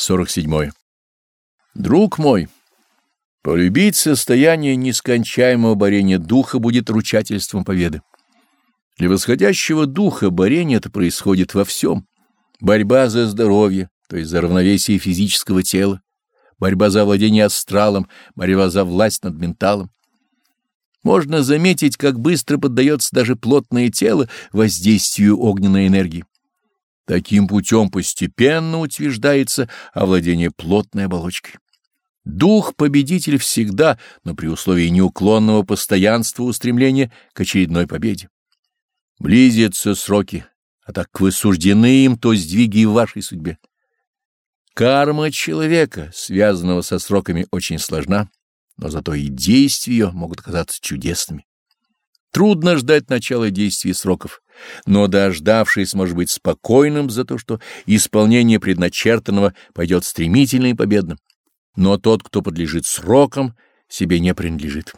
47. Друг мой, полюбить состояние нескончаемого борения духа будет ручательством победы. Для восходящего духа борение это происходит во всем. Борьба за здоровье, то есть за равновесие физического тела, борьба за владение астралом, борьба за власть над менталом. Можно заметить, как быстро поддается даже плотное тело воздействию огненной энергии. Таким путем постепенно утверждается овладение плотной оболочкой. Дух победитель всегда, но при условии неуклонного постоянства устремления к очередной победе. Близятся сроки, а так вы суждены им, то сдвиги в вашей судьбе. Карма человека, связанного со сроками, очень сложна, но зато и действия могут оказаться чудесными. Трудно ждать начала действий сроков, но дождавшись, может быть спокойным за то, что исполнение предначертанного пойдет стремительно и победно. Но тот, кто подлежит срокам, себе не принадлежит.